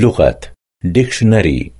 لغة dictionary